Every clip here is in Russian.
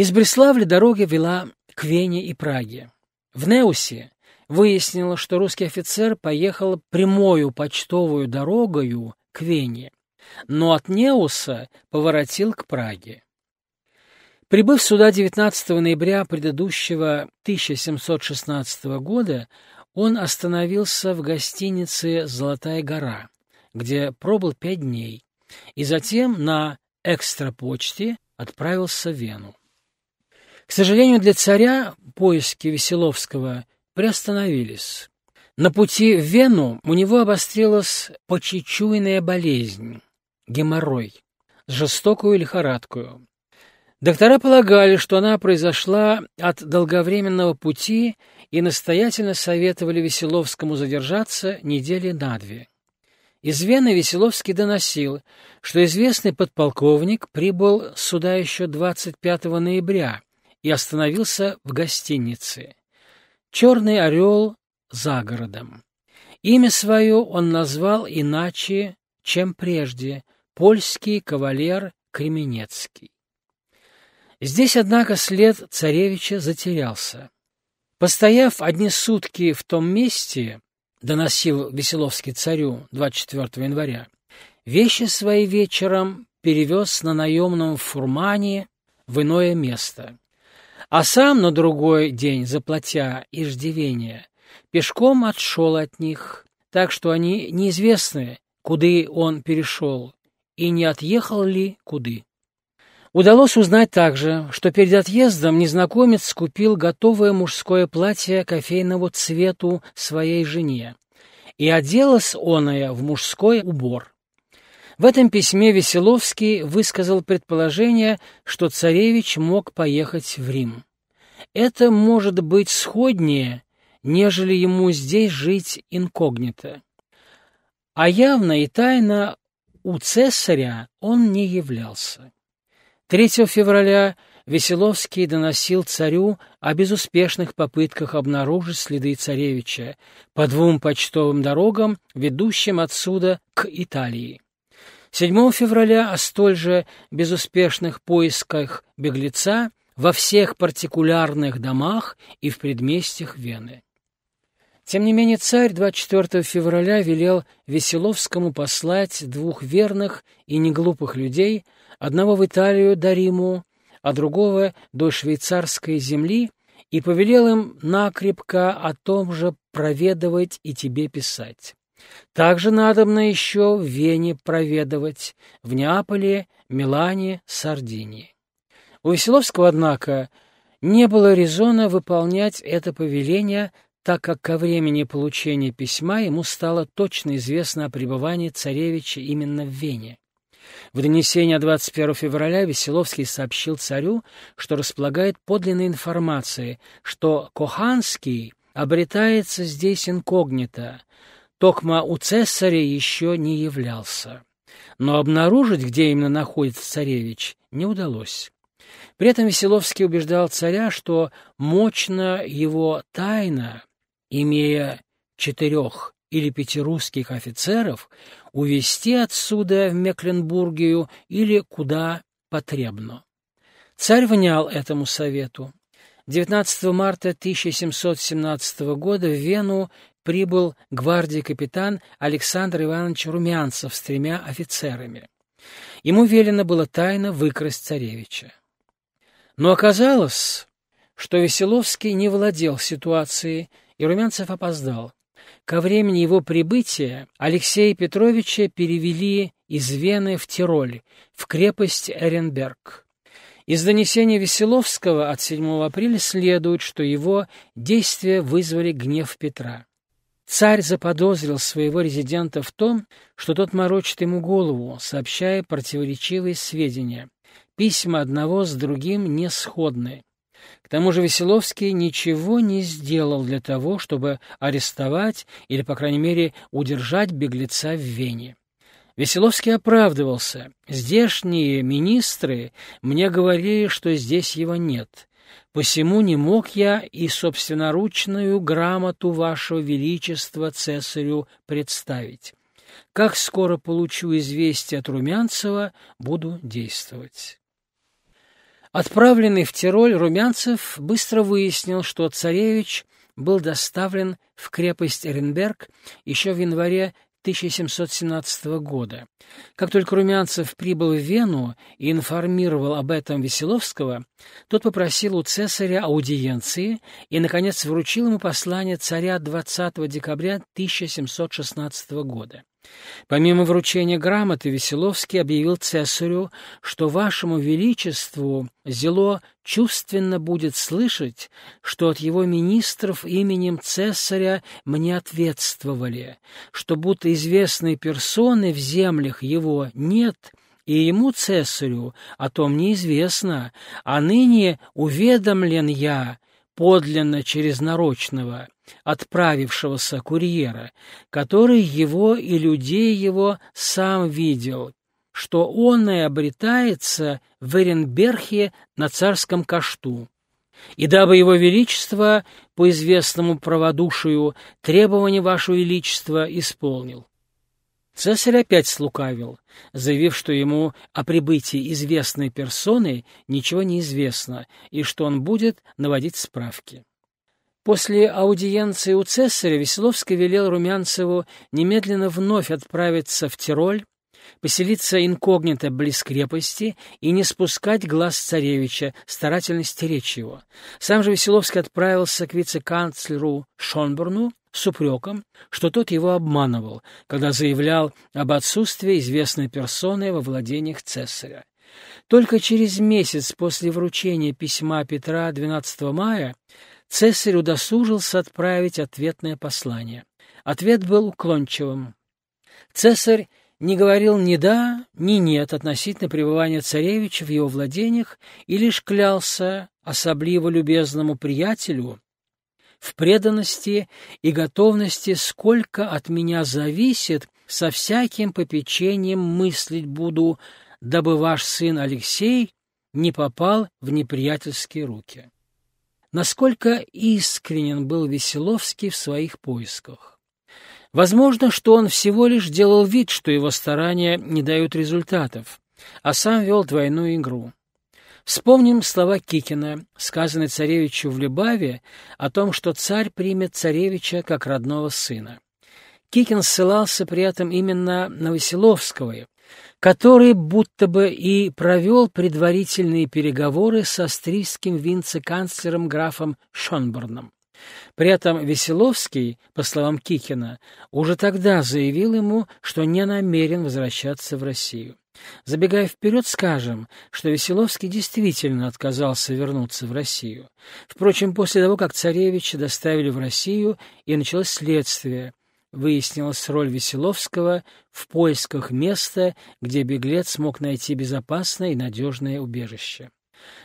Из Бреславля дорога вела к Вене и Праге. В Неусе выяснилось, что русский офицер поехал прямою почтовую дорогою к Вене, но от Неуса поворотил к Праге. Прибыв сюда 19 ноября предыдущего 1716 года, он остановился в гостинице «Золотая гора», где пробыл пять дней, и затем на экстрапочте отправился в Вену. К сожалению для царя, поиски Веселовского приостановились. На пути в Вену у него обострилась почечуйная болезнь – геморрой, с жестокую лихорадкою. Доктора полагали, что она произошла от долговременного пути и настоятельно советовали Веселовскому задержаться недели на две. Из Вены Веселовский доносил, что известный подполковник прибыл сюда еще 25 ноября и остановился в гостинице. «Черный орел за городом». Имя свое он назвал иначе, чем прежде, польский кавалер Кременецкий. Здесь, однако, след царевича затерялся. Постояв одни сутки в том месте, доносил Веселовский царю 24 января, вещи свои вечером перевез на наемном фурмане в иное место, а сам на другой день, заплатя иждивение, пешком отшел от них, так что они неизвестны, куды он перешел, и не отъехал ли куды. Удалось узнать также, что перед отъездом незнакомец купил готовое мужское платье кофейного цвету своей жене, и оделась оная в мужской убор. В этом письме Веселовский высказал предположение, что царевич мог поехать в Рим. Это может быть сходнее, нежели ему здесь жить инкогнито. А явно и тайно у цесаря он не являлся. 3 февраля Веселовский доносил царю о безуспешных попытках обнаружить следы царевича по двум почтовым дорогам, ведущим отсюда к Италии. 7 февраля о столь же безуспешных поисках беглеца во всех партикулярных домах и в предместьях Вены. Тем не менее царь 24 февраля велел Веселовскому послать двух верных и неглупых людей – одного в Италию до Риму, а другого до швейцарской земли, и повелел им накрепко о том же проведывать и тебе писать. Также надобно еще в Вене проведывать, в Неаполе, Милане, Сардинии. У Веселовского, однако, не было резона выполнять это повеление, так как ко времени получения письма ему стало точно известно о пребывании царевича именно в Вене. В донесении 21 февраля Веселовский сообщил царю, что располагает подлинной информацией, что Коханский обретается здесь инкогнито, Токма у цесаря еще не являлся. Но обнаружить, где именно находится царевич, не удалось. При этом Веселовский убеждал царя, что мощно его тайна, имея четырех или пяти русских офицеров увезти отсюда в Мекленбургию или куда потребно. Царь внял этому совету. 19 марта 1717 года в Вену прибыл гвардии капитан Александр Иванович Румянцев с тремя офицерами. Ему велено было тайно выкрасть царевича. Но оказалось, что Веселовский не владел ситуацией, и Румянцев опоздал. Ко времени его прибытия Алексея Петровича перевели из Вены в Тироль, в крепость Эренберг. Из донесения Веселовского от 7 апреля следует, что его действия вызвали гнев Петра. Царь заподозрил своего резидента в том, что тот морочит ему голову, сообщая противоречивые сведения. Письма одного с другим не сходны. К тому же Веселовский ничего не сделал для того, чтобы арестовать или, по крайней мере, удержать беглеца в Вене. Веселовский оправдывался. «Здешние министры мне говорили, что здесь его нет. Посему не мог я и собственноручную грамоту вашего величества цесарю представить. Как скоро получу известие от Румянцева, буду действовать». Отправленный в Тироль, Румянцев быстро выяснил, что царевич был доставлен в крепость Эренберг еще в январе 1717 года. Как только Румянцев прибыл в Вену и информировал об этом Веселовского, тот попросил у цесаря аудиенции и, наконец, вручил ему послание царя 20 декабря 1716 года. Помимо вручения грамоты, Веселовский объявил цесарю, что вашему величеству зело чувственно будет слышать, что от его министров именем цесаря мне ответствовали, что будто известной персоны в землях его нет, и ему, цесарю, о том неизвестно, а ныне уведомлен я, подлинно через нарочного, отправившегося курьера, который его и людей его сам видел, что он и обретается в Эренберхе на царском кашту. И дабы его величество по известному праводушию требования вашего величества исполнил. Цесарь опять слукавил, заявив, что ему о прибытии известной персоны ничего не известно и что он будет наводить справки. После аудиенции у цесаря Веселовский велел Румянцеву немедленно вновь отправиться в Тироль, поселиться инкогнито близ крепости и не спускать глаз царевича, старательно стеречь его. Сам же Веселовский отправился к вице-канцлеру Шонборну с упреком, что тот его обманывал, когда заявлял об отсутствии известной персоны во владениях цесаря. Только через месяц после вручения письма Петра 12 мая Цесарь удосужился отправить ответное послание. Ответ был уклончивым. Цесарь не говорил ни «да», ни «нет» относительно пребывания царевича в его владениях и лишь клялся особливо любезному приятелю в преданности и готовности, сколько от меня зависит, со всяким попечением мыслить буду, дабы ваш сын Алексей не попал в неприятельские руки насколько искренен был Веселовский в своих поисках. Возможно, что он всего лишь делал вид, что его старания не дают результатов, а сам вел двойную игру. Вспомним слова Кикина, сказанные царевичу в Любаве, о том, что царь примет царевича как родного сына. Кикин ссылался при этом именно на Веселовского, который будто бы и провел предварительные переговоры с австрийским вице-канцлером графом Шонборном. При этом Веселовский, по словам Кикина, уже тогда заявил ему, что не намерен возвращаться в Россию. Забегая вперед, скажем, что Веселовский действительно отказался вернуться в Россию. Впрочем, после того, как царевича доставили в Россию, и началось следствие, выяснилась роль Веселовского в поисках места, где беглец мог найти безопасное и надежное убежище.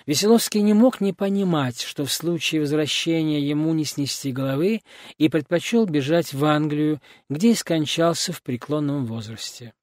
Веселовский не мог не понимать, что в случае возвращения ему не снести головы, и предпочел бежать в Англию, где и скончался в преклонном возрасте.